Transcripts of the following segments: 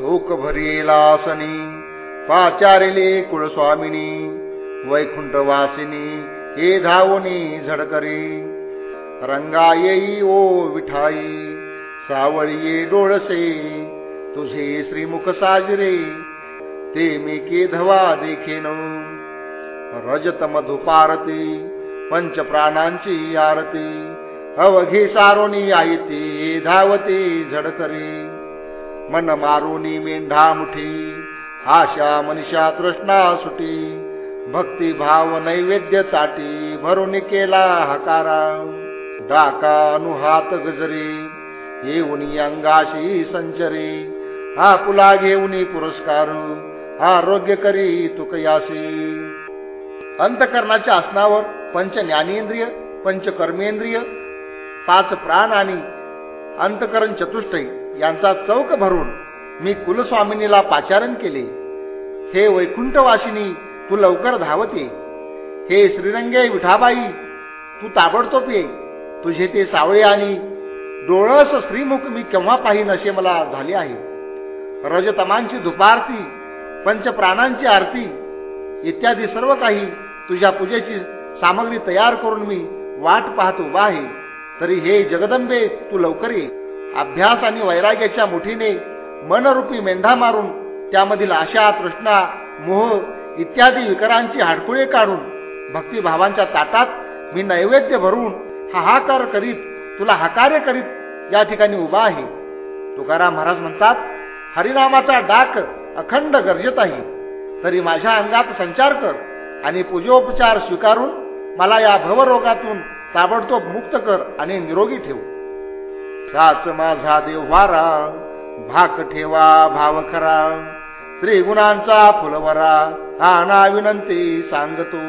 शोक भरिलासनी पाचारिले कुळस्वामिनी वैकुंठवासिनी हे धावनी झडकरी रंगा येई ओ विठाई सावळी डोळसे तुझे श्रीमुख साजरे ते मी के धवा देखेन. रजत मधुपारती पंच प्राणांची आरती अवघी सारोनी आयती धावती झडकरी. मन मारुनी मेंढा मुठी आशा मनिषा तृष्णा सुटी भक्ती भाव नैवेद्य चाटी भरून केला हकारा डाका अनुहात गजरे येऊन अंगाशी संचरे हा पुला घेऊन पुरस्कार आरोग्य करी तुकयासी अंतकरणाच्या आसनावर पंच ज्ञानेंद्रिय पंच कर्मेंद्रिय पाच प्राण आणि अंतकरण चतुष्टयी यांचा चौक भरून मी कुलस्वामिनीला पाचारण केले. हे वैकुंठवासिनी तू लवकर धावते. हे श्रीरंगे विठाबाई तू ताबडतोब ये. तुझे ते सावळे आणि डोळस श्रीमुख मी केव्हा पाहिन असे मला झाले आहे. रजतमांची धुपारती पंचप्राणांची आरती इत्यादी सर्व काही तुझ्या पूजेची सामग्री तयार करून मी वाट पाहत उभा आहे. तरी हे जगदंबे तू लवकर ये. अभ्यास आणि वैराग्याच्या मुठीने मनरूपी मेंढा मारून त्यामधील आशा तृष्णा मोह इत्यादी विकारांची हाडकुळे काढून भक्तिभावांच्या ताटात मी नैवेद्य भरून हाहाकार करीत तुला हाकार्य करीत या ठिकाणी उभा आहे. तुकाराम महाराज म्हणतात हरिनामाचा डाक अखंड गरजेत आहे तरी माझ्या अंगात संचार कर आणि पूजोपचार स्वीकारून मला या भवरोगातून ताबडतोब मुक्त कर आणि निरोगी ठेव. साच माझा देव्हारा भाक ठेवा भाव खरा त्रिगुणांचा फुलवरा हा ना विनंती सांगतो.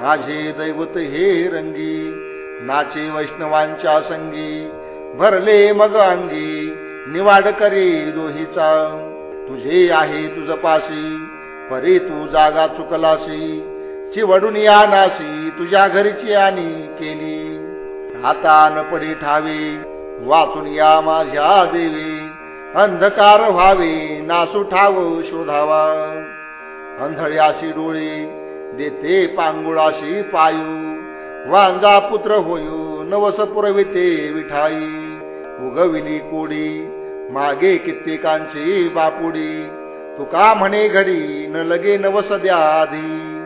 माझे दैवत हे रंगी नाचे वैष्णवांच्या संगी भरले मग अंगी निवाड करे दोहीचा. तुझे आहे तुझ पाशी परी तू जागा चुकलासी चिवडून या नासी तुझ्या घरची आणि केली. आता न पडी ठावी वाचून या माझ्या देवी. अंधकार व्हावे नासू ठाव शोधावा. अंधळ्याशी डोळे देते पांगुळाशी पायू. वांजा पुत्र होयू नवस पुरविते विठाई. उगविली कोडी मागे कित्येकांची बापुडी. तुका म्हणे घडी न लगे नवस द्या आधी.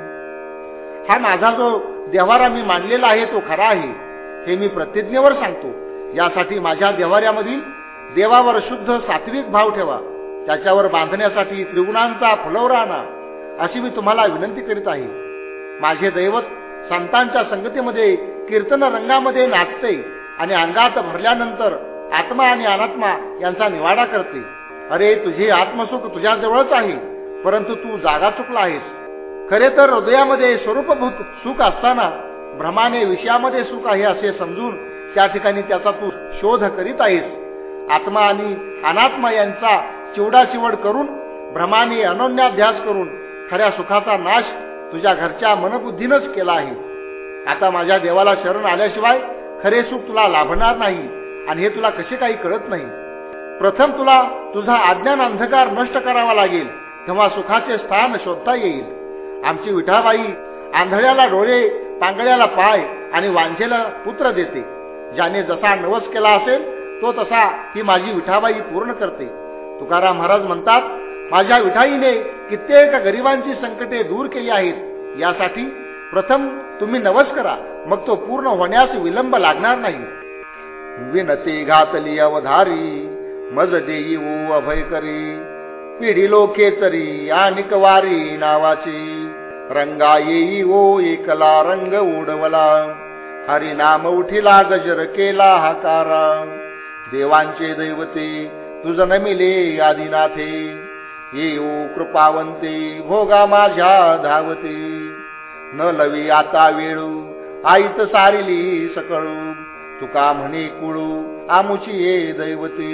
हा माझा जो देवारा मी मानलेला आहे तो खरा आहे हे मी प्रतिज्ञेवर सांगतो. यासाठी माझ्या देवाऱ्यामधील देवावर शुद्ध सात्विक भाव ठेवा. त्याच्यावर बांधण्यासाठी त्रिगुणांचा फुलवरा आणा अशी मी तुम्हाला विनंती करीत आहे. माझे दैवत संतांच्या संगतीमध्ये कीर्तन रंगामध्ये नाचते आणि अंगात भरल्यानंतर आत्मा आणि अनात्मा यांचा निवाडा करते. अरे तुझे आत्मसुख तुझ्याजवळच आहे परंतु तू जागा चुकला आहेस. खरे तर हृदयामध्ये स्वरूपभूत सुख असताना भ्रमाने विषयामध्ये सुख आहे असे समजून त्या ठिकाणी त्याचा तू शोध करीत आहेस. आत्मा आणि अनात्मा यांचा चिवडाचिवड करून भ्रमाने अनन्याध्यास करून खऱ्या सुखाचा नाश तुझ्या घरच्या मनबुद्धीनच केला आहे. आता माझ्या देवाला शरण आल्याशिवाय खरे सुख तुला लाभणार नाही आणि हे तुला कसे काही कळत नाही. प्रथम तुला तुझा अज्ञान अंधकार नष्ट करावा लागेल तेव्हा सुखाचे स्थान शोधता येईल. आमची विठाबाई आंधळ्याला डोळे पांगळ्याला पाय आणि वांझेला पुत्र देते. ज्याने जसा नवस केला असेल तो तसा ही माझी विठाबाई पूर्ण करते. तुकाराम महाराज म्हणतात माझ्या विठाईने कित्येक गरिबांची संकटे दूर केली आहेत. यासाठी प्रथम तुम्ही नवस करा मग तो पूर्ण होण्यास विलंब लागणार नाही. विनते घातली अवधारी मज देई ओ अभय करी. पिढी लोके तरी आणिक वारी नावाची. रंगा येई ओ एकला रंग उडवला. हरिनाम उठिला गजर केला हाकारा देवांचे दैवते तुझ नमिले आदिनाथे. येऊ कृपावंते भोगा माझ्या धावते. न लवी आता वेळू आईत सारिली सकळू. तुका म्हणे कुळू आमुची ये दैवते.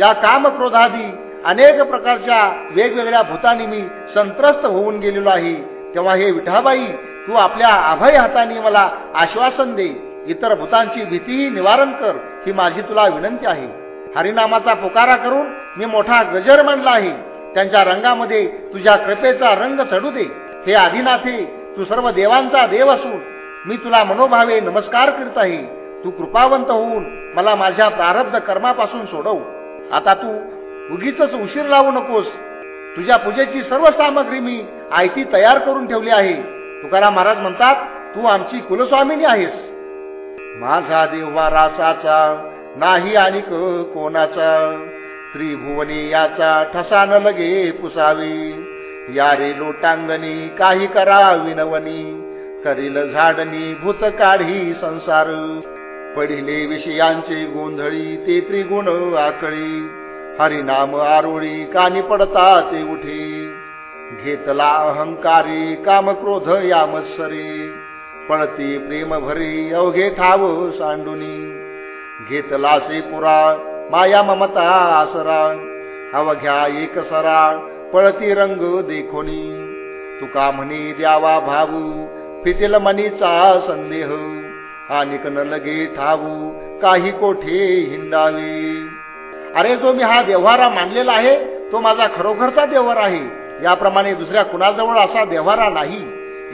या काम क्रोधादी अनेक प्रकारच्या वेगवेगळ्या भूतांनी मी संत्रस्त होऊन गेलेलो आहे. तेव्हा हे विठाबाई तू आपल्या अभय हाताने मला आश्वासन दे. इतर भूतांची भीतीही निवारण कर. ही माझी तुला विनंती आहे. हरिनामाचा पुकारा करून मी मोठा गजर मानला आहे. त्यांच्या रंगामध्ये तुझ्या कृपेचा रंग चढू दे. हे आदिनाथे तू सर्व देवांचा देव असून मी तुला मनोभावे नमस्कार करीत आहे. तू कृपावंत होऊन मला माझ्या प्रारब्ध कर्मापासून सोडव. आता तू उगीच उशीर लावू नकोस. तुझ्या पूजेची सर्व सामग्री मी आयती तयार करून ठेवली आहे. तुकाराम महाराज म्हणतात तू आमची कुलस्वामिनी आहेस. माझा देवा रासाचा नाही आणि कोणाचा? त्रिभुवनी याचा ठसा न लगे पुसावी. या रे लोटांगणी काही करा विनवनी करील झाडणी भूत काढी संसार. पडिले विषयांचे गोंधळी ते त्रिगुण आकळी. हरिनाम आरोळी कानी पडता ते उठे. घेतला अहंकारी काम क्रोध या मत्सरी पळती प्रेम भरी अवघे ठाव सांडुनी. घेतला से पुरा माया ममता आसरा. अवघ्या एक सरा पळती रंग देखोनी. तुका म्हणी द्यावा भाऊ फिटेल मनीचा संदेह. आणि न लगे ठावू काही कोठे हिंडावे. अरे जो मी हा व्यवहार मानलेला आहे तो माझा खरोखरचा व्यवहार आहे. याप्रमाणे दुसऱ्या कुणाजवळ असा देव्हारा नाही.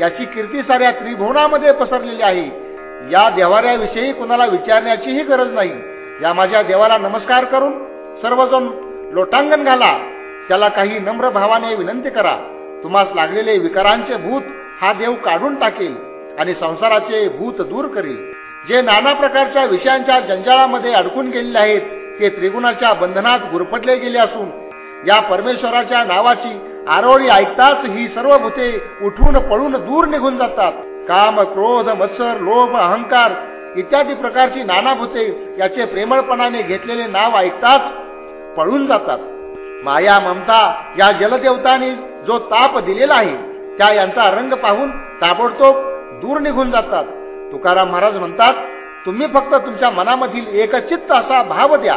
याची कीर्ती साऱ्या त्रिभुवनामध्ये पसरलेली आहे. या देवाऱ्याविषयी कुणाला विचारण्याचीही गरज नाही. या माझ्या देवाला नमस्कार करून सर्वजण लोटांगण घाला. त्याला काही नम्र भावाने विनंती करा. तुम्हास लागलेले विकारांचे भूत हा देव काढून टाकेल आणि संसाराचे भूत दूर करेल. जे नाना प्रकारच्या विषयांच्या जंजाळामध्ये अडकून गेलेले आहेत ते त्रिगुणाच्या बंधनात गुरपटले गेले असून या परमेश्वराच्या नावाची आरोळी ऐकताच ही सर्व भूते उठून पळून दूर निघून जातात. काम क्रोध मत्सर लोभ अहंकार इत्यादी प्रकारची नाना भूते याचे प्रेमळपणाने घेतलेले नाव ऐकताच पळून जातात. माया ममता या जलदेवताने जो ताप दिलेला आहे त्या यांचा रंग पाहून ताबडतोब दूर निघून जातात. तुकाराम महाराज म्हणतात तुम्ही फक्त तुमच्या मनामधील एकचित्त असा भाव द्या.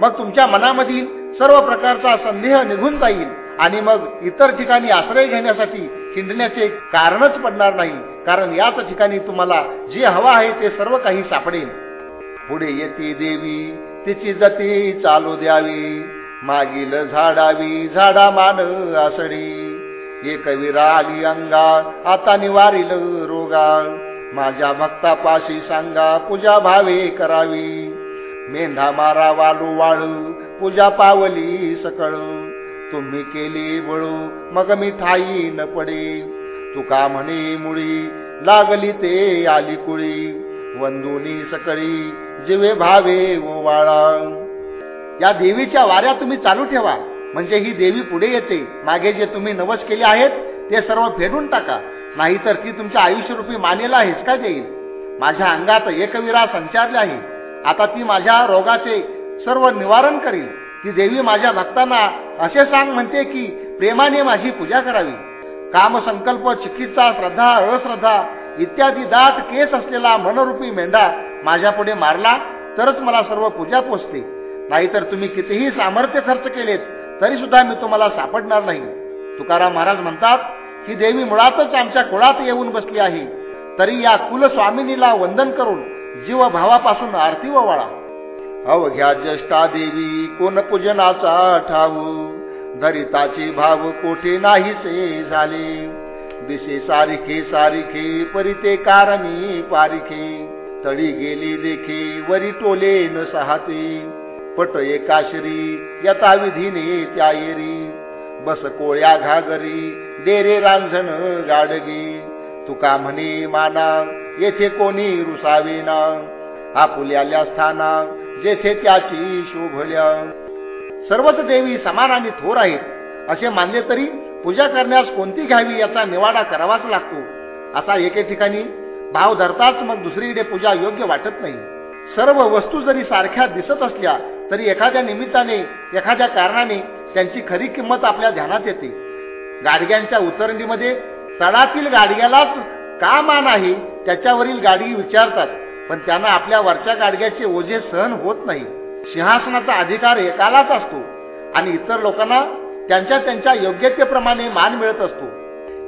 मग तुमच्या मनामधील सर्व प्रकारचा संदेह निघून जाईल आणि मग इतर ठिकाणी आश्रय घेण्यासाठी हिंडण्याचे कारणच पडणार नाही. कारण याच ठिकाणी तुम्हाला जे हवा आहे ते सर्व काही सापडेल. पुढे येते देवी तिची जती चालू द्यावी. मागील झाडावी झाडा मान आसडी. एक विराली अंगा आता निवारील रोगा माझ्या भक्तापाशी सांगा पूजा भावे करावी. मेंढा मारा वालू वाळू पूजा पावली सकळ. तुम्ही केली बळू मग मी ठाई न पडे. तुका म्हणे मुळी लागली ते आली कुळी. वंदुनी सकळी जिवे भावे ओवाळा या देवीच्या वाऱ्या तुम्ही चालू ठेवा म्हणजे ही देवी पुढे येते. मागे जे तुम्ही नवस केले आहेत ते सर्व फेडून टाका. नाहीतर ती तुमच्या आयुष्यरूपी मानेला हिसका देईल. माझ्या अंगात एकविरा संचारले आहे. आता ती माझ्या रोगाचे सर्व निवारण करील. ती देवी माझ्या भक्तांना असे सांग म्हणते की प्रेमाने माझी पूजा करावी. काम संकल्प चिकित्सा श्रद्धा अश्रद्धा इत्यादी दाट केस असलेला मनरूपी मेंढा माझ्या पुढे मारला तरच मला सर्व पूजा पोचते. नाहीतर तुम्ही कितीही सामर्थ्य खर्च केलेत तरी सुद्धा मी तुम्हाला सापडणार नाही. तुकाराम महाराज म्हणतात ही देवी मुळातच आमच्या कुळात येऊन बसली आहे. तरी या कुलस्वामिनीला वंदन करून जीव भावापासून आरती ववाळा. अवघ्या ज्येष्ठा देवी कोण पूजनाचा ठाऊ? धरिताचे भाव कोठे नाहीसे झाले? दिसे सारिखे सारिखे परिते कारणी पारिखे. तळी गेली देखे वरी टोले न सहाते. पट एकाशरी यथा विधीने त्या येरी. बस कोळ्या घागरी डेरे रांझण गाडगी. तुका म्हणे माना येथे कोणी रुसावेना आपुल्याल्या स्थाना जेथे त्याची शोभल्या. सर्वच देवी समान आणि थोर आहेत. असे मानले तरी पूजा करण्यास कोणती घ्यावी याचा निवाडा करावाच लागतो. असा एके ठिकाणी भाव धरताच मग दुसरीकडे पूजा योग्य वाटत नाही. सर्व वस्तू जरी सारख्या दिसत असल्या तरी एखाद्या निमित्ताने एखाद्या कारणाने त्यांची खरी किंमत आपल्या ध्यानात येते. गाडग्यांच्या उतरणीमध्ये तळातील गाडग्यालाच का मान आहे त्याच्यावरील गाडी विचारतात. पण त्यांना आपल्या वरच्या गाडग्याचे ओझे सहन होत नाही. सिंहासनाचा अधिकार एकालाच असतो आणि इतर लोकांना त्यांच्या त्यांच्या योग्यतेप्रमाणे मान मिळत असतो.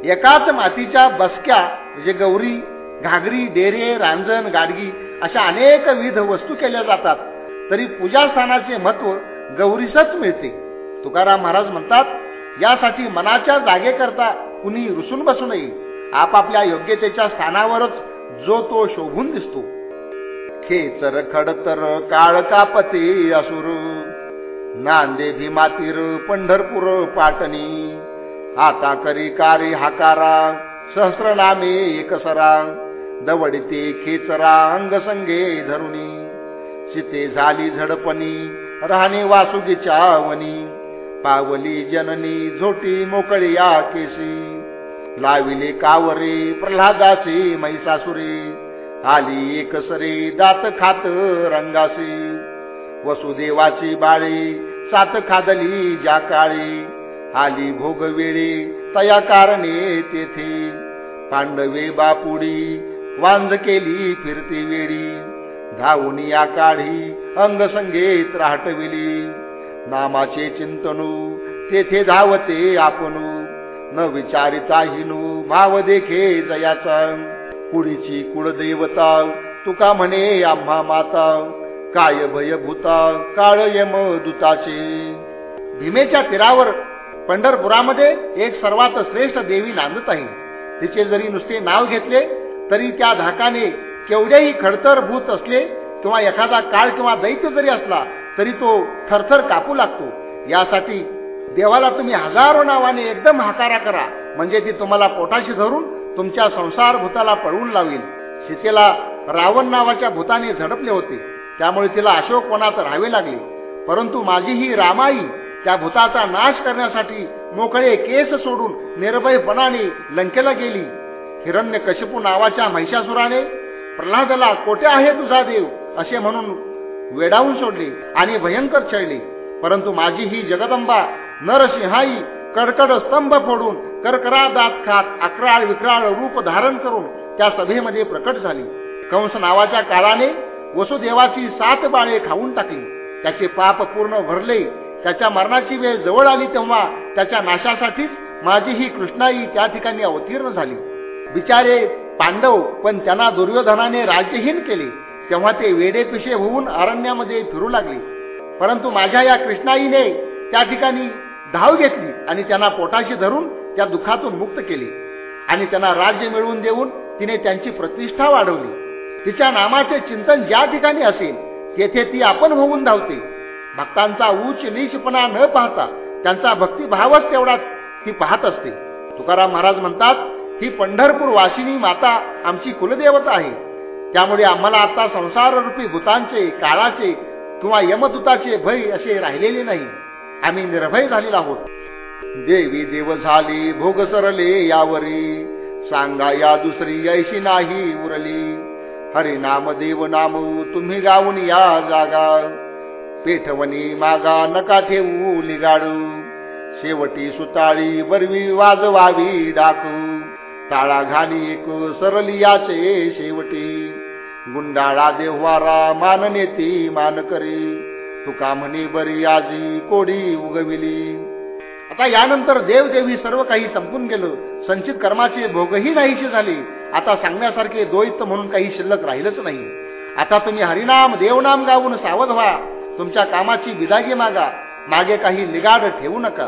एकाच मातीच्या बसक्या म्हणजे गौरी घागरी डेरे रांजण गाडगी अशा अनेक विविध वस्तू केल्या जातात. तरी पूजास्थानाचे महत्त्व गौरीसच मिळते. तुकाराम महाराज म्हणतात यासाठी मनाच्या जागेकरता कुणी रुसून बसू नये. आपापल्या योग्यतेच्या स्थानावरच जो तो शोभून दिसतो. खेचर खडतर काळ कापते असुर. नांदे भीमातीर पंढरपूर पाटणी. आता करी कारी हाकारा सहस्रनामे एकसरा. दवडते खेचरा अंगसंगे धरुणी चिते झाली झडपणी राहणे वासुगीच्या वनी पावली जननी झोटी मोकळी या केसी लाविले कावरे प्रल्हादाची मैसासुरी आली एकसरे दात खात रंगासी. वसुदेवाची बाळी सात खादली ज्या काळी. आली भोगवेळी तया कारणे तेथे. पांडवे बापुडी वांज केली फिरती वेळी. धावून या काढी अंगसंगेत राहटविली. नामाचे चिंतनू तेथे धावते आपणू न विचारिता हिनू भाव देखे जयाचा. कुडीची कुळदेवता? तुका म्हणे आम्हा माता काय भयभूता काळ यम दुताचे? भीमेच्या तीरावर पंढरपुरामध्ये एक सर्वात श्रेष्ठ देवी नांदत आहे. तिचे जरी नुसते नाव घेतले तरी त्या धाकाने केवढेही खडतर भूत असले किंवा एखादा काळ किंवा दैत्य जरी असला तरी तो थरथर कापू लागतो. यासाठी देवाला तुम्ही हजारो नावाने एकदम हाकारा करा. म्हणजे ती तुम्हाला पोटाशी धरून तुमच्या संसार भूताला पळवून लावेल सीतेला रावण नावाच्या भूताने झडपले होते. त्यामुळे तिला अशोक वनात राहावे लागले. परंतु माझी ही रामाई त्या भूताचा नाश करण्यासाठी मोकळे केस सोडून निर्भयपणाने लंकेला गेली. हिरण्य कशपू नावाच्या महिषासुराने प्रल्हादाला कोठे आहे तुझा देव? असे म्हणून वेडावून सोडले आणि भयंकर छळले. परंतु माझी ही जगदंबा नरसिंहाई कडकड स्तंभ फोडून करकरा दात खात अकराळ विक्राळ रूप धारण करून त्या सभेमध्ये प्रकट झाली. कंस नावाच्या काळाने वसुदेवाची सात बाळे खाऊन टाकली. त्याचे पाप पूर्ण भरले. त्याच्या मरणाची वेळ जवळ आली तेव्हा त्याच्या नाशासाठीच माझी ही कृष्णाई त्या ठिकाणी अवतीर्ण झाली. बिचारे पांडव पण त्यांना दुर्योधनाने राज्यहीन केले. तेव्हा ते वेडेपिशे होऊन अरण्यामध्ये फिरू लागले. परंतु माझ्या या कृष्णाईने त्या ठिकाणी धाव घेतली आणि त्यांना पोटाशी धरून त्या दुःखातून मुक्त केले. आणि त्यांना राज्य मिळवून देऊन तिने त्यांची प्रतिष्ठा वाढवली. तिच्या नामाचे चिंतन ज्या ठिकाणी असेल तेथे ती आपण होऊन धावते. भक्तांचा उच्च नीचपणा न पाहता त्यांचा भक्तिभावच तेवढा ती पाहत असते. तुकाराम महाराज म्हणतात ही पंढरपूर वाशिनी माता आमची कुलदेवता आहे. त्यामुळे आम्हाला आता संसाररूपी भूतांचे काळाचे किंवा यमदूताचे भय असे राहिलेले नाही. आम्ही निर्भय झालेलो आहोत. देवी देव झाली भोग सरले यावरी. सांगा या दुसरी ऐशी नाही उरली. हरी नाम देव नाम तुम्ही गाऊन या जागा. पेठवणी मागा नका ठेवू लिगाडू. शेवटी सुताळी बरवी वाजवावी डाकू. ताळा घाली एक सरली याचे शेवटी. गुंडाळा देव्हारा मान नेती मान करी. तुका म्हणे बरी आजी कोडी उगविली. आता यानंतर देवदेवी सर्व काही संपून गेलं. संचित कर्माचे भोगही नाहीसे झाले. आता सांगण्यासारखे द्वैत म्हणून काही शिल्लक राहिलंच नाही. आता तुम्ही हरिनाम देवनाम गाऊन सावध व्हा. तुमच्या कामाची विदागी मागा. मागे काही निगाड ठेवू नका.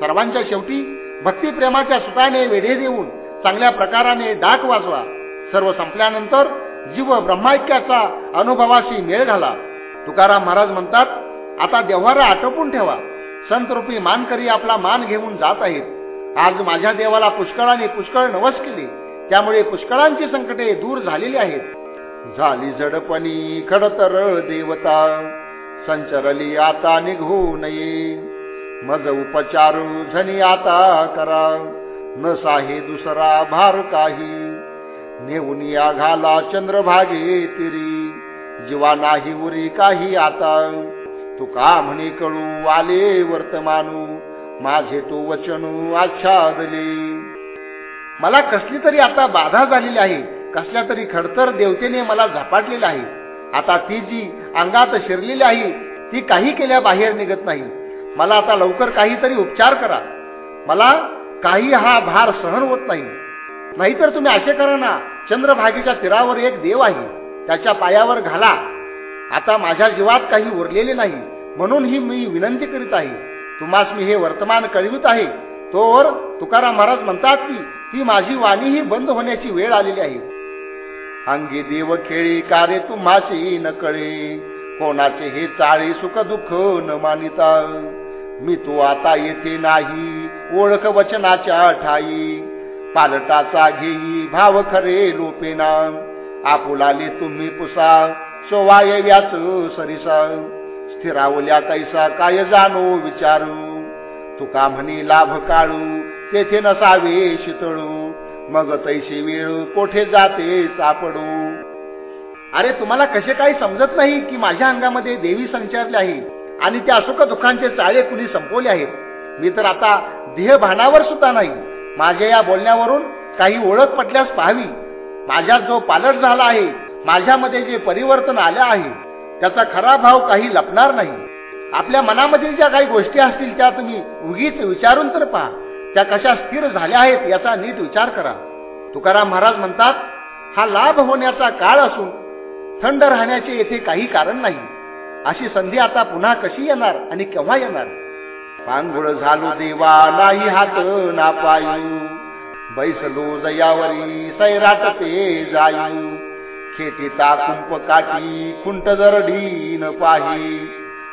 सर्वांच्या शेवटी भक्तिप्रेमाच्या सुताने वेढे देऊन चांगल्या प्रकाराने डाक वाजवा. सर्व संपल्यानंतर जीव ब्रह्माक्याचा अनुभवाशी मेळ घाला. तुकाराम महाराज म्हणतात आता देव्हारा आटोपून ठेवा. संतरूपी मानकरी आपला मान घेऊन जात आहेत. आज माझ्या देवाला पुष्कळाने पुष्कळ नवस केले. त्यामुळे पुष्कळांची संकटे दूर झालेली आहेत. झाली जडपणी खडतर देवता. संचरली आता निघू नये. मज उपचारू झनी आता करा. न साहे दुसरा भार काही. नेऊन या घाला चंद्रभागे तिरी. जीवा नाही उरी काही आता. तुका म्हणे कळू आले वर्तमानू? माझे तो वचनू आच्छादले. मला कसली तरी आता बाधा झालेली आहे. कसल्या तरी खडतर देवतेने मला झपाटलेलं आहे. आता ती जी अंगात शिरलेली आहे ती काही केल्या बाहेर निघत नाही. मला आता लवकर काहीतरी उपचार करा. मला काही हा भार सहन होत नाही. नाहीतर तुम्ही असे करा ना चंद्रभागेच्या तीरावर एक देव आहे. त्याच्या पायावर घाला. आता माझ्या जीवात काही उरलेले नाही. म्हणून ही मी विनंती करीत आहे. तुम्हास मी हे वर्तमान कळवित आहे. तोवर तुकाराम महाराज म्हणतात की ती माझी वाणी ही बंद होण्याची वेळ आलेली आहे. अंगी देव खेळी कार्य तुम्हाशी न कळे. कोणाचे हे चाळी सुख दुःख न मानिता. मी तू आता येथे नाही ओळख वचनाच्या ठाई. पालटाचा घेई भाव खरे लोपेना आपुलाले तुम्ही पुसा सोवाय व्याच सरिसा स्थिरावल्या कैसा काय जाणो विचारू? तुका म्हणे लाभ काळू तेथे नसावे शितळू. मग तैशी वेळ कोठे जाते सापडू अरे तुम्हाला कसे काही समजत नाही की माझ्या अंगामध्ये देवी संचारले आहे आणि त्या सुख दुःखांचे चाळे कुणी संपवले आहेत? मी तर आता देह भानावर सुद्धा नाही. माझ्या या बोलण्यावरून काही ओळख पटल्यास पाहावी. माझ्यात जो पालट झाला आहे माझ्यामध्ये जे परिवर्तन आले आहे त्याचा खरा भाव काही लपणार नाही. आपल्या मनामधील ज्या काही गोष्टी असतील त्या तुम्ही उगीच विचारून तर पहा. त्या कशा स्थिर झाल्या आहेत याचा नीट विचार करा. तुकाराम महाराज म्हणतात हा लाभ होण्याचा काळ असून थंड राहण्याचे येथे काही कारण नाही. अशी संधी आता पुन्हा कशी येणार आणि केव्हा येणार? पांघुळ झालो देवा नाही हात ना पायू. बैसलो जयावरी सैराट ते जायू खेटीता कुंप काठी खुंट दरडी न पाही.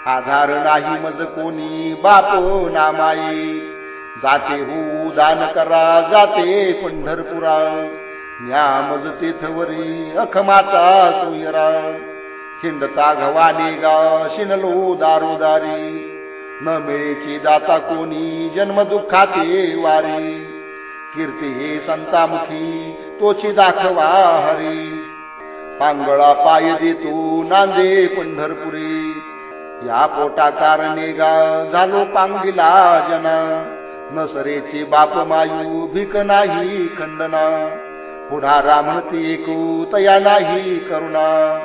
आधार नाही मज कोणी बाप नामाई. जाते हो दान करा जाते पंढरपुरा. न्यामज तेथवरी अखमाचा सुयरा. खिंडता घवाने गा शिनलो दारोदारी. न मिळेची दाता कोणी जन्म दुःखाचे वारी. कीर्ती हे संतामुखी तोची दाखवा हरी. पांगळा पाय देतो नांदे पंढरपुरी. या पोटा कारणे गा झालो पांगिला जना. नसरेची बाप मायू भिक नाही खंडना. पुढा रामती एकू तया नाही करुणा.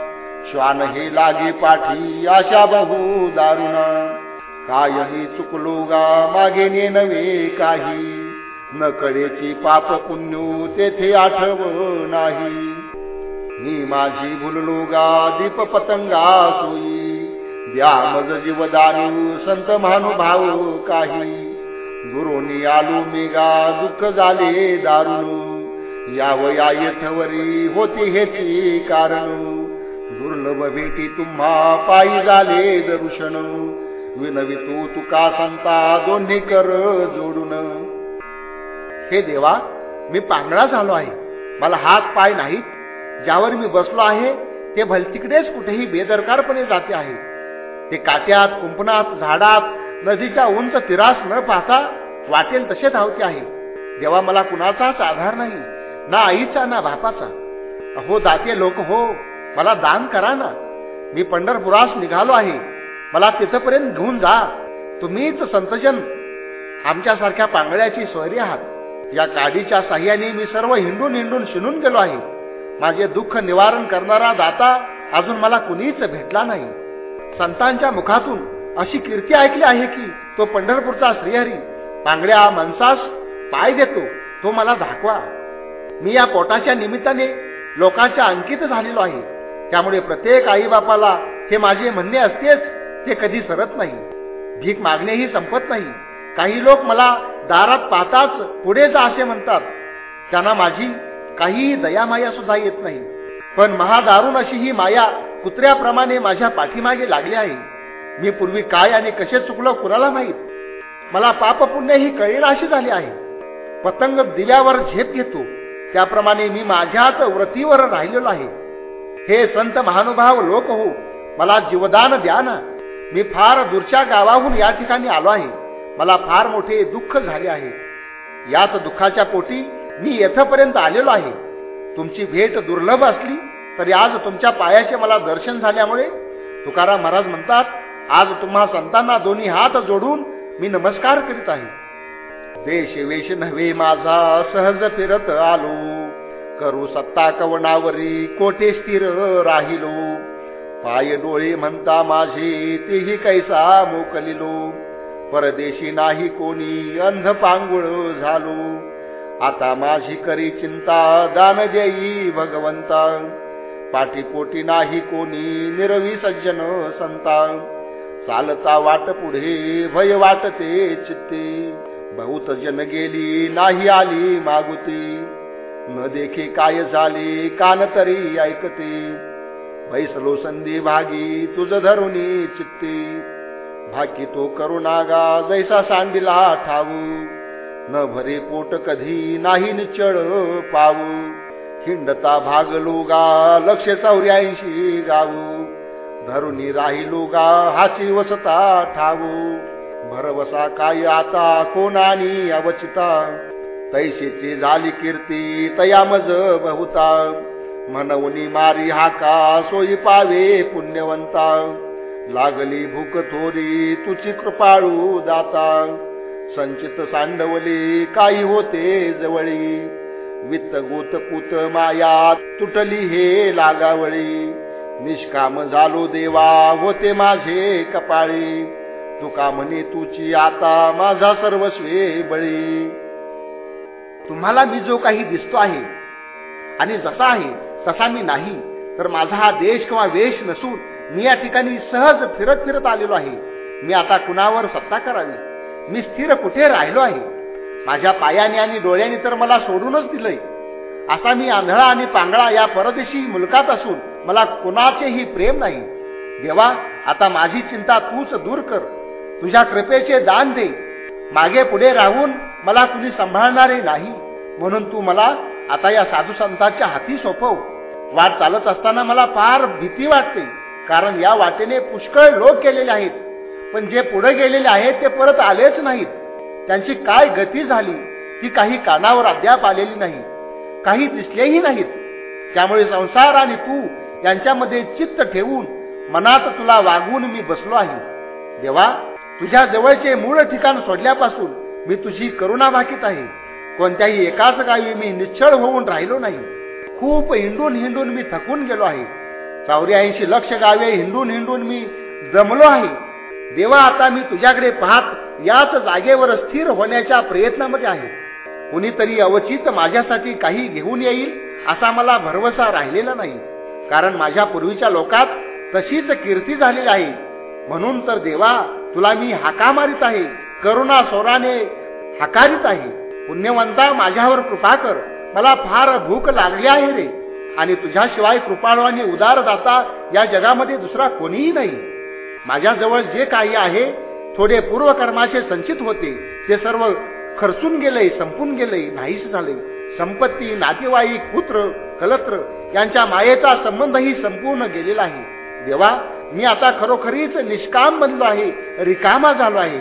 श्वान हे लागे पाठी आशा बहु दारुणा. कायही चुकलो गा मागे ने नवे काही. न कळेची पाप पुण्य तेथे आठव नाही. मी माझी भुललो गा दीप पतंगा सोयी द्या मज जीवदानू संत महानुभाव काही. गुरुनी आलो मेगा दुःख झाले दारुण. यावया येथवरी होती हेची कारण. दुर्लभ भेटी तुम्हा पायी झाले दर्शन. विनवितो तुका संता दोन्ही कर जोडून. हे देवा मी पांगळा झालो आहे. मला हात पाय नाहीत. ज्यावर मी बसलो आहे ते भलतिकडेच कुठेही बेदरकारपणे जाते आहे. ते काट्यात कुंपणात झाडात नदीच्या उंच तिरास न पाहता वाटेल तसे धावते आहे. देवा मला कुणाचाच आधार नाही ना आईचा ना बापाचा. हो दाते लोक हो मला दान करा ना. मी पंढरपुरास निघालो आहे. मला तिथपर्यंत घेऊन जा. तुम्हीच संतजन. आमच्यासारख्या पांगळ्याची सोयरी आहात. या काडीच्या साह्याने मी सर्व हिंडून हिंडून शिनून गेलो आहे. माझे दुःख निवारण करणारा दाता अजून मला कुणीच भेटला नाही. संतांच्या मुखातून अशी कीर्ती ऐकली आहे की तो पंढरपूरचा श्रीहरी पांगड्या मनसास पाय देतो तो मला दाखवा. मी या पोटाच्या निमित्ताने लोकांच्या अंकित झालेलो आहे. त्यामुळे प्रत्येक आई बापाला हे माझे म्हणणे असतेच ते कधी सरत नाही. भीक मागणेही संपत नाही. काही लोक मला दारात पाहताच पुढे जा असे म्हणतात. त्यांना माझी काही दयामाया सुद्धा येत नाही. पण महादारुण अशी ही माया कुत्र्याप्रमाणे माझ्या पाठीमागे लागली आहे. मी पूर्वी काय आणि कसे चुकलो कुणाला माहीत? मला पाप पुण्य ही अशी झाली आहे. पतंग दिल्यावर झेप घेतो. त्याप्रमाणे मी माझ्याच व्रतीवर राहिलेलो आहे. हे संत महानुभाव लोक हो मला जीवदान द्या ना. मी फार दूरच्या गावाहून या ठिकाणी आलो आहे. मला फार मोठे दुःख झाले आहे. याच दुःखाच्या पोटी मी येथपर्यंत आलेलो आहे. तुमची भेट दुर्लभ असली तरी आज तुमच्या पायाचे मला दर्शन झाल्यामुळे तुकाराम महाराज म्हणतात आज तुम्हा संतांना दोन्ही हात जोडून मी नमस्कार करीत आहे. देश वेश नव्हे माझा सहज फिरत आलो. करू सत्ता कवनावरी कोठे स्थिर राहिलो. पाय डोळे म्हणता माझे तेही कैसा मोकलिलो. परदेशी नाही कोणी. अंध पांगुळ झालो. आता माझी करी चिंता दान देई भगवंता. पाठीपोटी नाही कोणी निरवी सज्जन संता. चालता वाट पुढे भय वाटते चित्ते. बहुत जन गेली नाही आली मागुती. न देखे काय झाले कान तरी ऐकते. बैसलो संधी भागी तुझ धरुनी चित्ते. भाकी तो करुणागा जैसा सांडिला ठाऊ न भरे पोट कधी नाही निचळ पावू हिंडता भागलो गा लक्ष चौऱ्याऐंशी गाऊ. धरुनी राहिलो गा हाची वसता ठाऊ. भरवसा काय आता कोणानी अवचिता. तैशीची झाली कीर्ती तया मज बहुता. म्हणवनी मारी हाका सोयी पावे पुण्यवंता. लागली भूक थोरी तुझी कृपाळू दाता. संचित सांडवली काही होते जवळी. वित्त गोत पुत माया तुटली हे लागावळी. निष्काम झालो देवा होते माझे कपाळी. तुका म्हणे तुची आता माझा सर्वस्वे बळी. तुम्हाला मी जो काही दिसतो आहे आणि जसा आहे तसा मी नाही. तर माझा हा देश किंवा वेश नसून मी या ठिकाणी सहज फिरत फिरत आलेलो आहे. मी आता कुणावर सत्ता करावी? मी स्थिर कुठे राहिलो आहे? माझ्या पायाने आणि डोळ्याने तर मला सोडूनच दिलंय. आता मी आंधळा आणि पांगळा या परदेशी मुलकात असून मला कुणाचेही प्रेम नाही. देवा आता माझी चिंता तूच दूर कर. तुझ्या कृपेचे दान दे. मागे पुढे राहून मला कुणी सांभाळणारे नाही. म्हणून तू मला आता या साधू संतांच्या हाती सोपव. वाट चालत असताना मला फार भीती वाटते. कारण या वाटेने पुष्कळ लोक गेलेले आहेत. पण जे पुढे गेलेले आहेत ते परत आलेच नाहीत. त्यांची काय गती झाली ती काही कानावर अद्याप आलेली नाही. काही दिसलेही नाहीत. त्यामुळे संसार आणि तू यांच्यामध्ये चित्त ठेवून मनात तुला वागवून मी बसलो आहे. देवा तुझ्या जवळचे मूळ ठिकाण सोडल्यापासून मी तुझी करुणा भाकीत आहे. कोणत्याही एकाच गावी मी निश्चळ होऊन राहिलो नाही. खूप हिंडून हिंडून मी थकून गेलो आहे. चौऱ्याऐंशी लक्ष गावे हिंडून हिंडून मी जमलो आहे. देवा आता मी तुझ्याकडे पाहत याच जागेवर स्थिर होण्याच्या प्रयत्नामध्ये आहे. कुणीतरी अवचित माझ्यासाठी काही घेऊन येईल असा मला भरवसा राहिलेला नाही. कारण माझ्या पूर्वीच्या लोकात तशीच कीर्ती झालेली आहे. म्हणून तर देवा तुला मी हाका मारित आहे करुणा सोराने हकारित आहे. पुण्यवंता माझ्यावर कृपा कर. मला फार भूक लागली आहे रे. आणि तुझ्याशिवाय कृपाळू आणि उदारदाता या जगामध्ये दुसरा कोणीही नाही. माझ्याजवळ जे काही आहे थोडे पूर्वकर्माचे संचित होते. ते सर्व खर्चून गेले संपून गेले नाहीच झाले. संपत्ती नातेवाईक पुत्र कलत्र यांच्या मायेचा संबंधही संपूर्ण गेलेला आहे. देवा मी आता खरोखरीच निष्काम बनलो आहे रिकामा झालो आहे.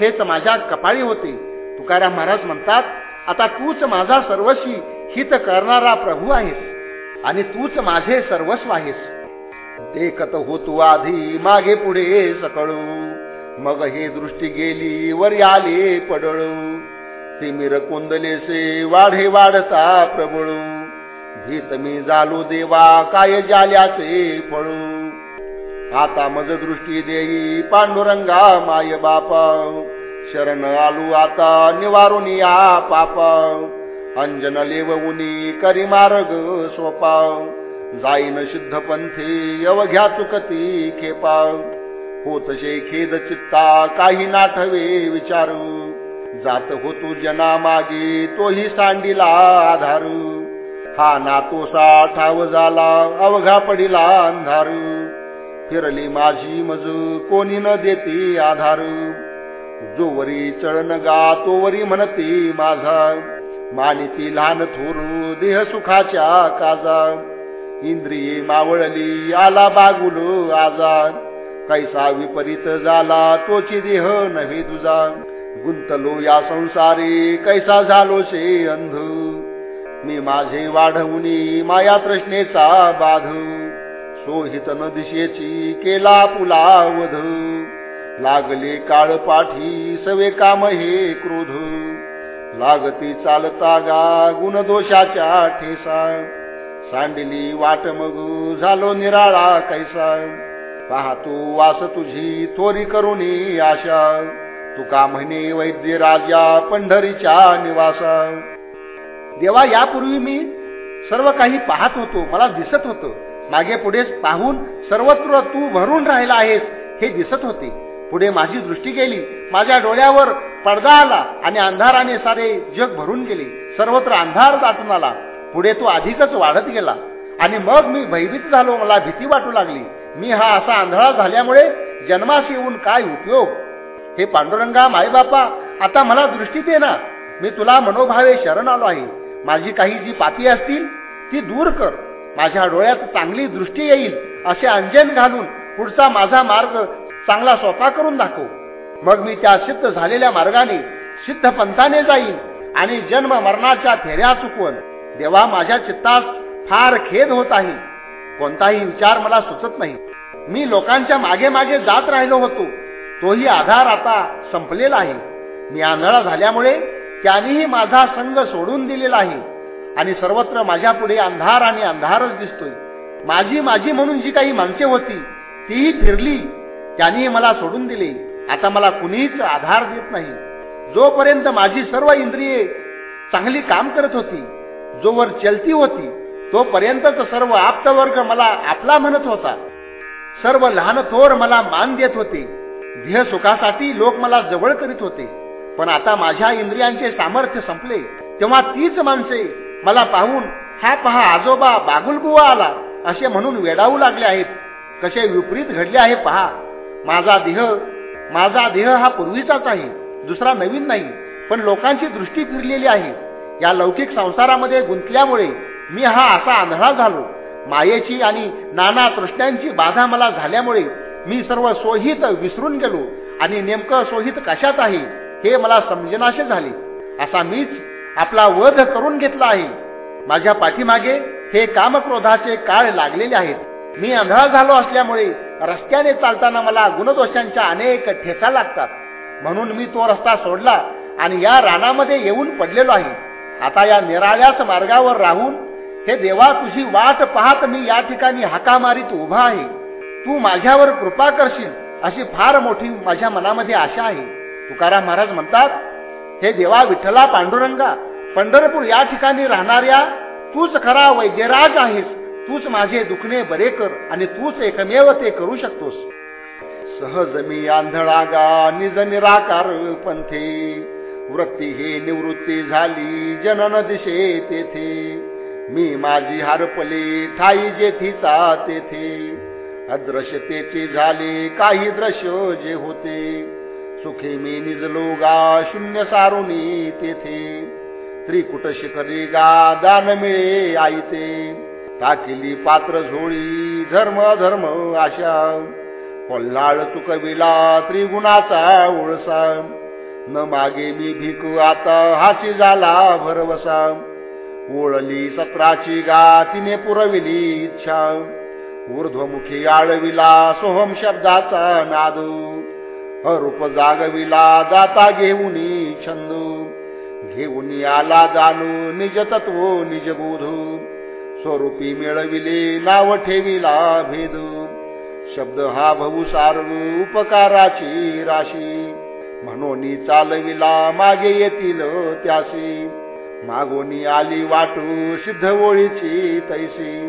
हेच माझ्या कपाळी होते. तुकाराम महाराज म्हणतात आता तूच माझा सर्वशी हित करणारा प्रभू आहेस. आणि तूच माझे सर्वस्व आहेस. देखत होतो आधी मागे पुढे सकळू. मग हे दृष्टी गेली वर आले पडळू. तिमिर कोंदलेसे वाढे वाढता प्रबळू. भीत मी जालो देवा काय जाल्याचे फळू. आता मज दृष्टी देई पांडुरंगा माय बापा. शरण आलू आता निवारून या पापा. अंजन लेवउनी करी मार्ग सोपा जाईन शुद्ध पंथी अवघ्या चुकती खेपाव. होतशे खेद चित्ता काही नाठवे विचारू जात होतो जना मागे तोही सांडीला आधारू. हा नातोसा ठाव झाला अवघा पडिला अंधारू. फिरली माझी मज कोणी न देते आधारू. जोवरी चळण गा तोवरी म्हणते माझा. मानिती लहान थोर देह सुखाच्या काजा इंद्रिये मावळली आला बागुल आजा कैसा विपरीत झाला तोची देह नव्हे तुझा गुंतलो या संसारी कैसा झालो शे अंध. मी माझे वाढवणी माया प्रश्नेचा बाध. सोहित न दिशेची केला पुला वध. लागले काळ पाठी सवे काम हे क्रोध. लागती चालता गा गुणदोषाच्या ठेसा. सांडली वाट मग झालो निराळा कैसा. पाहतो वास तुझी थोरी करुणी आशा. तुका म्हणे वैद्य राजा पंढरीच्या निवासा. देवा यापूर्वी मी सर्व काही पाहत होतो मला दिसत होतं. मागे पुढेच पाहून सर्वत्र तू भरून राहिला आहेस हे दिसत होते. पुढे माझी दृष्टी गेली. माझ्या डोळ्यावर पडदा आला आणि अंधाराने सारे जग भरून गेले. सर्वत्र अंधार दाटून आला. पुढे तो अधिकच वाढत गेला. आणि मग मी भयभीत झालो. मला भीती वाटू लागली. मी हा असा आंधळा झाल्यामुळे जन्मास येऊन काय उपयोग? हे पांडुरंगा मायबापा आता मला दृष्टी दे ना. मी तुला मनोभावे शरण आलो आहे. माझी काही जी पापी असतील ती दूर कर. माझ्या डोळ्यात चांगली दृष्टी येईल असे अंजन घालून पुढचा माझा मार्ग चांगला सोपा करून दाखव. मग मी त्या सिद्ध झालेल्या मार्गाने सिद्ध पंथाने जाईन आणि जन्म मरणाच्या फेऱ्या चुकवून देवा माझ्या चित्तास फार खेद होत आहे. कोणताही विचार मला सुचत नाही. मी लोकांच्या मागे मागे जात राहिलो होतो. तोही आधार आता संपलेला आहे. मी आंधळा झाल्यामुळे त्यांनीही माझा संघ सोडून दिलेला आहे. आणि सर्वत्र माझ्या पुढे अंधार आणि अंधारच दिसतोय. माझी माझी म्हणून जी काही माणसे होती तीही फिरली. त्यांनी मला सोडून दिले. आता मला कुणीच आधार देत नाही. जोपर्यंत माझी सर्व इंद्रिये चांगली काम करत होती जोवर चलती होती तोपर्यंतच सर्व आप्तवर्ग मला आपला म्हणत होता. सर्व लहान थोर मला मान देत होते. ध्येय सुखासाठी लोक मला जवळ करीत होते. पण आता माझ्या इंद्रियांचे सामर्थ्य संपले. तेव्हा तीच माणसे मला पाहून हा पहा आजोबा बागुलबुवा आला. असे म्हणून वेडावू लागले आहेत. कसे विपरीत घडले आहे पहा. माझा देह माझा देह हा पूर्वीचाच आहे दुसरा नवीन नाही पण लोकांची दृष्टी फिरलेली आहे. या लौकिक संसारामध्ये गुंतल्यामुळे मी हा असा आंधळा झालो. मायेची आणि नाना तृष्ण्यांची बाधा मला झाल्यामुळे मी सर्व सोहित विसरून गेलो. आणि नेमकं सोहित कशात आहे हे मला समजनाशे झाले. असा मीच आपला वध करून घेतला आहे. माझ्या पाठीमागे हे कामक्रोधाचे काळ लागलेले आहेत. मी आंधळा झालो असल्यामुळे रस्त्याने चालताना मला गुणदोषांच्या अनेक ठेचा लागतात. म्हणून मी तो रस्ता सोडला आणि या रानामध्ये येऊन पडलेलो आहे. आता या निराळ्याच मार्गावर राहून हे देवा तुझी वाट पाहत मी या ठिकाणी हाका मारीत उभा आहे. तू माझ्यावर कृपा करशील अशी फार मोठी माझ्या मनामध्ये आशा आहे. तुकाराम महाराज म्हणतात हे देवा विठ्ठला पांडुरंगा पंढरपूर या ठिकाणी राहणाऱ्या तूच खरा वैद्यराज आहेस. तूच माझे दुखणे बरे कर आणि तूच एकमेव ते करू शकतोस. सहज मी आंधळागा निज निराकार पंथे. वृत्ती हे निवृत्ती झाली जनन दिशे तेथे. मी माझी हरपले ठाई जेथीचा तेथे. अदृश्यतेचे झाले काही दृश्य जे होते. सुखे मी निजलो गा शून्य सारुणी तेथे. त्रिकुट शिखरी गा दान मिळे आईते. टाकिली पात्र झोळी धर्म धर्म आशा. कोल्हाळ तुकविला त्रिगुणाचा उळसा. न मागे मी भीक आता हाशी झाला भरवसा. ओळली सत्राची गा तिने पुरविली इच्छा. ऊर्ध्वमुखी आळविला सोहम शब्दाचा नादू. अरूप जागविला जाता घेऊन छंदू. घेऊन आला जाणू निज तत्व निज बोधू. स्वरूपी मिळविले नाव ठेविला भेद. शब्द हा भवुसार उपकाराची राशी. म्हणून चालविला मागे येतील त्यासी मागोनी आली वाटू सिद्ध ओळीची तैसी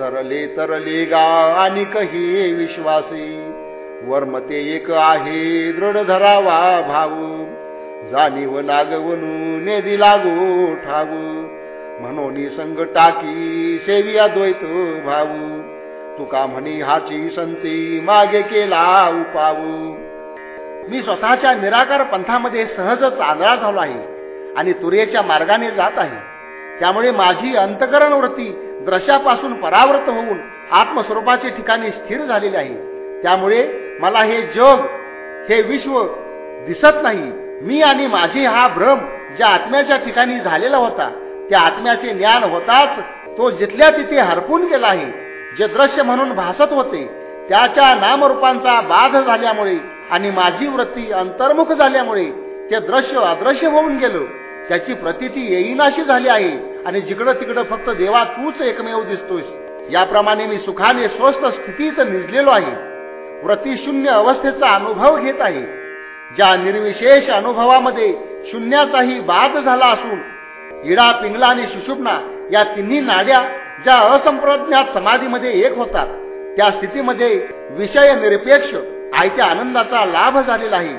तरले तरले गा आणि कही विश्वासी. वर्मते एक आहे दृढ धरावा भाऊ. जाणीव नागवनू नेदी लागू ठाऊ. म्हणून संग टाकी सेवी द्वैत भाऊ. तुका म्हणी हाची संती मागे केला उपावू मी स्वतःच्या निराकार पंथामध्ये सहजच आंधळा झालो आहे आणि तुरेच्या मार्गाने जात आहे. त्यामुळे माझी अंतकरण वृत्ती द्रशापासून परावृत होऊन आत्मस्वरूपाचे ठिकाणी स्थिर झालेले आहे. त्यामुळे मला हे जग हे विश्व दिसत नाही. मी आणि माझी हा भ्रम ज्या आत्म्याच्या ठिकाणी झालेला होता त्या आत्म्याचे ज्ञान होताच तो जिथल्या तिथे हरपून गेला आहे. जे दृश्य म्हणून भासत होते त्याच्या नामरूपांचा बाध झाल्यामुळे आणि माझी वृत्ती अंतर्मुख झाल्यामुळे ते दृश्य अदृश्य होऊन गेलो. त्याची प्रतिती येईनाशी झाली आहे आणि जिकडं तिकडं फक्त देवा तूच एकमेव दिसतोस याप्रमाणे मी सुखाने स्वस्थ स्थितीत निजलेलो आहे. व्रती शून्य अवस्थेचा अनुभव घेत आहे. ज्या निर्विशेष अनुभवामध्ये शून्याचाही बाद झाला असून इडा पिंगला आणि सुषुप्ना या तिन्ही नाड्या ज्या असंप्रज्ञात समाधीमध्ये एक होतात त्या स्थितीमध्ये विषय निरपेक्ष आयत्या आनंदाचा लाभ झालेला आहे.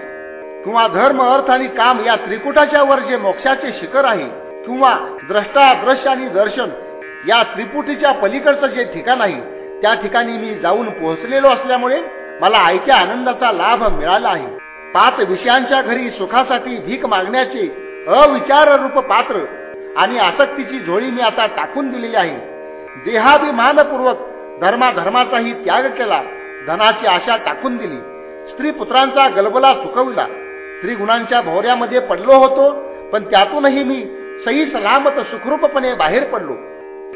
किंवा धर्म अर्थ आणि काम या त्रिकुटाच्या वर जे मोक्षाचे शिखर आहे किंवा द्रष्टा दृश्य आणि दर्शन या त्रिपुटीच्या पलीकडचं जे ठिकाण आहे त्या ठिकाणी मी जाऊन पोहोचलेलो असल्यामुळे मला आयत्या आनंदाचा लाभ मिळाला आहे. पाच विषयांच्या घरी सुखासाठी भीक मागण्याचे अविचार रूप पात्र आणि आसक्तीची झोळी मी आता टाकून दिलेली आहे. देहाभिमानपूर्वक धर्माधर्माचाही त्याग केला धनाची आशा टाकून दिली. स्त्री पुत्रांचा गलबला चुकविला स्त्री गुणांच्या भोवऱ्यामध्ये पडलो होतो पण त्यातूनही मी सही सलामत सुखरूपपणे बाहेर पडलो.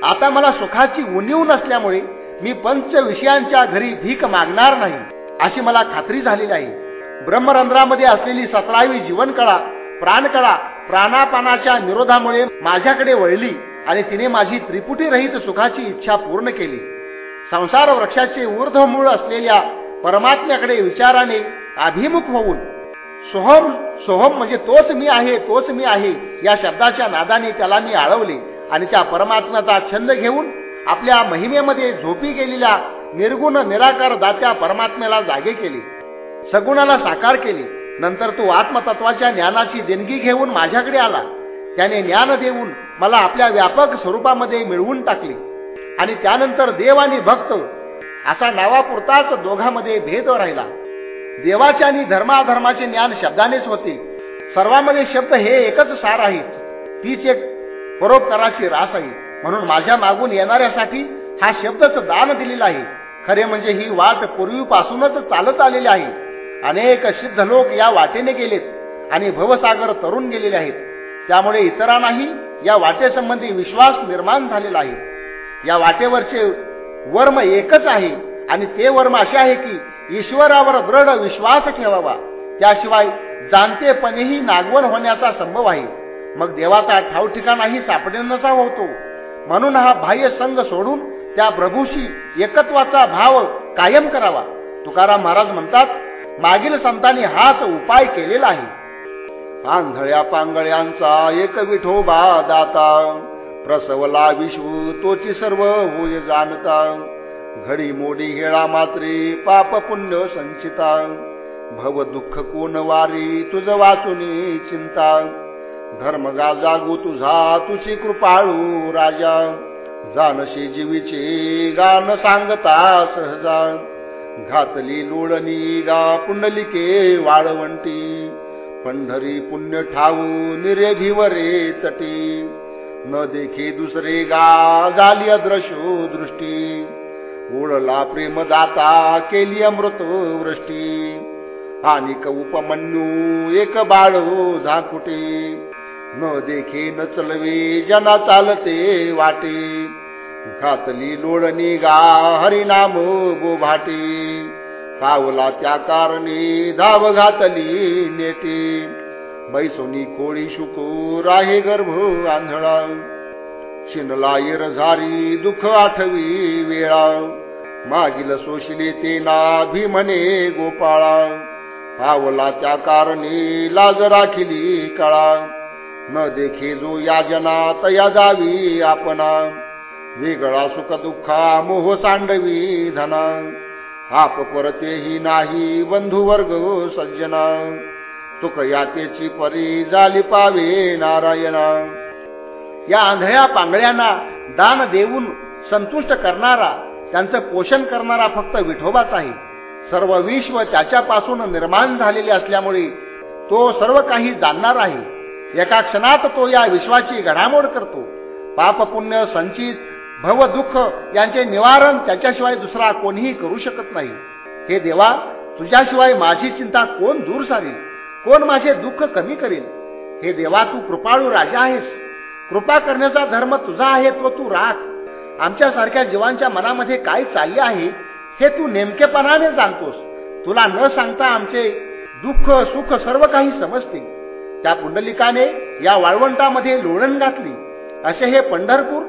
आता मला सुखाची उणीव नसल्यामुळे मी पंच विषयांच्या घरी भीक मागणार नाही अशी मला खात्री झालेली आहे. ब्रह्मरंध्रामध्ये असलेली सतरावी जीवनकळा प्राणकळा प्राणापानाच्या निरोधामुळे माझ्याकडे वळली आणि तिने माझी त्रिपुटी रहित सुखाची इच्छा पूर्ण केली. संसार वृक्षाचे ऊर्ध्वमूळ असलेल्या परमात्म्याकडे विचाराने अभिमुख होऊन सोहम सोहम म्हणजे तोच मी आहे तोच मी आहे या शब्दाच्या नादाने त्याला मी आळवले आणि त्या परमात्म्याचा छंद घेऊन आपल्या महिमेमध्ये झोपी गेलेल्या निर्गुण निराकार दात्या परमात्म्याला जागे केले. सगुणाला साकार केले. नंतर तो आत्मतत्वाच्या ज्ञानाची देणगी घेऊन माझ्याकडे आला. त्याने ज्ञान देऊन मला आपल्या व्यापक स्वरूपामध्ये मिळवून टाकले. आणि त्यानंतर देव आणि भक्त असा नावापुरताच दोघांमध्ये भेद राहिला. देवाचे आणि धर्माधर्माचे ज्ञान शब्दानेच होते. सर्वांमध्ये शब्द हे एकच सार आहे तीच एक परोपकाराची रास आहे. म्हणून माझ्या मागून येणाऱ्यासाठी हा शब्दच दान दिलेला आहे. खरे म्हणजे ही वाट पूर्वीपासूनच चालत आलेली आहे. अनेक सिद्ध लोक या वाटेने गेलेत आणि भवसागर तरुण गेलेले आहेत. त्यामुळे इतरांनाही या वाटेसंबंधी विश्वास निर्माण झालेला आहे. या वाटेवरचे वर्म एकच आहे आणि ते वर्म असे आहे की ईश्वरावर दृढ विश्वास ठेवावा. त्याशिवाय जाणतेपणेही नागवण होण्याचा संभव आहे. मग देवाचा ठाव ठिकाणाही सापडेनचा होतो. म्हणून हा बाह्य संघ सोडून त्या प्रभूशी एकत्वाचा भाव कायम करावा. तुकाराम महाराज म्हणतात मागील संतांनी हाच उपाय केलेला आहे. आंधळ्या पांगळ्यांचा एक विठोबा दाता. प्रसवला विश्व तोची सर्व होय जाणता. घडी मोडी हेळा मात्रे पाप पुण्य संचिता. भव दुःख कोण वारी तुझ वाचुनी चिंता. धर्मगा जागू तुझा तुझी कृपाळू राजा. जानशी जीवीचे गान सांगता सहजा. घातली लोळणी गा पुंडलिके वाळवंटी. पंढरी पुण्य ठाऊ निरेभिवरे तटी. न देखे दुसरे गा झाली अद्रशो दृष्टी. उडला प्रेमदाता केली अमृत वृष्टी आणि उपमन्यू एक बाळो झाकुटे. न देखे न चलवे जना चालते वाटे. घातली लोळणी गा हरिनाम बोभाटे. पावला त्या कारणी धाव घातली नेटी. बैसोनी कोळी शुकूर आहे गर्भ आंधळा. शिनला झारी दुःख आठवी वेळा. मागील सोशिले ते ना भीमने गोपाळा. पावला त्या कारणी लाज राखिली कळा. न देखे जो याजना तया जावी आपणा. वेगळा सुख दुःखा मोह सांडवी धना. आप परतेही नाही बंधू वर्ग सज्जना. तुक यातेची परी जाली पावे नारायणा. या आंधळ्या पांगळ्यांना दान देऊन संतुष्ट करणारा त्यांचं पोषण करणारा फक्त विठोबाच आहे. सर्व विश्व त्याच्यापासून निर्माण झालेले असल्यामुळे तो सर्व काही जाणणार आहे. एका क्षणात तो या विश्वाची घडामोड करतो. पाप पुण्य संचित भव दुःख यांचे निवारण त्याच्याशिवाय दुसरा कोणीही करू शकत नाही. हे देवा तुझ्याशिवाय माझी चिंता कोण दूर सारेल? कोण माझे दुःख कमी करेल? हे देवा तू कृपाळू राजा आहेस. कृपा करण्याचा धर्म तुझा आहे तो तू राख. आमच्यासारख्या जीवांच्या मनामध्ये काय चालले आहे हे तू नेमकेपणाने जाणतोस. तुला न सांगता आमचे दुःख सुख सर्व काही समजते. त्या पुंडलिकाने या वाळवंटामध्ये लोळण घातली. असे हे पंढरपूर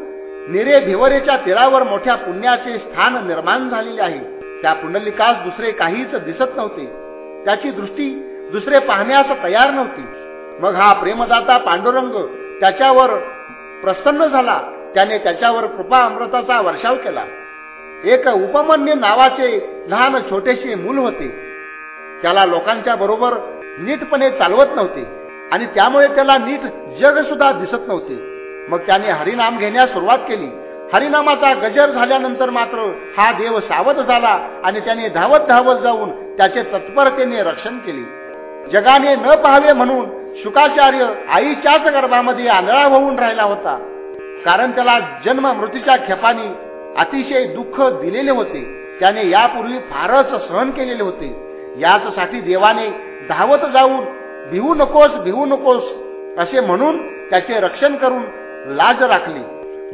निरे भिवरेच्या तीरावर मोठ्या पुण्याचे स्थान निर्माण झालेले आहे. त्या पुंडलिकास दुसरे काहीच दिसत नव्हते. त्याची दृष्टी दुसरे पाहण्यास तयार नव्हती. मग हा प्रेमदाता पांडुरंग त्याच्यावर प्रसन्न झाला. त्याने त्याच्यावर कृपा अमृताचा वर्षाव केला. एक उपमन्य नावाचे लहान छोटेसे मूल होते. त्याला लोकांच्या बरोबर नीटपणे चालवत नव्हते आणि त्यामुळे त्याला नीट जग सुद्धा दिसत नव्हते. मग त्याने हरिनाम घेण्यास सुरुवात केली. हरिनामाचा गजर झाल्यानंतर मात्र हा देव सावध झाला आणि त्याने धावत धावत जाऊन त्याचे तत्परतेने रक्षण केले. जगाने न पाहावे म्हणून शुकाचार्य आईच्याच गर्भामध्ये आंधळा होऊन राहिला होता. कारण त्याला जन्म मृत्यूच्या खेपाने अतिशय दुःख दिलेले होते. त्याने यापूर्वी फारच सहन केलेले होते. याचसाठी देवाने धावत जाऊन भिवू नकोस भिवू नकोस असे म्हणून त्याचे रक्षण करून लाज राखली.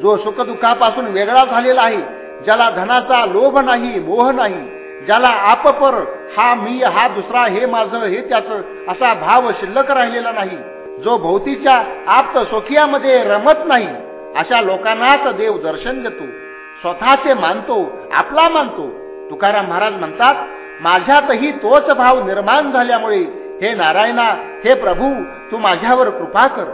जो सुखदुःखापासून वेगळा झालेला आहे ज्याला धनाचा लोभ नाही मोह नाही ज्याला आपपर हा मी हा दुसरा हे माझं हे त्याचं असा भाव शिल्लक राहिलेला नाही जो भोवतीच्या आप्त सोखियामध्ये रमत नाही अशा लोकांनाच देव दर्शन देतो. स्वतःचे मानतो आपला मानतो. तुकाराम महाराज म्हणतात माझ्यातही तोच भाव निर्माण झाल्यामुळे हे नारायणा हे प्रभू तू माझ्यावर कृपा कर.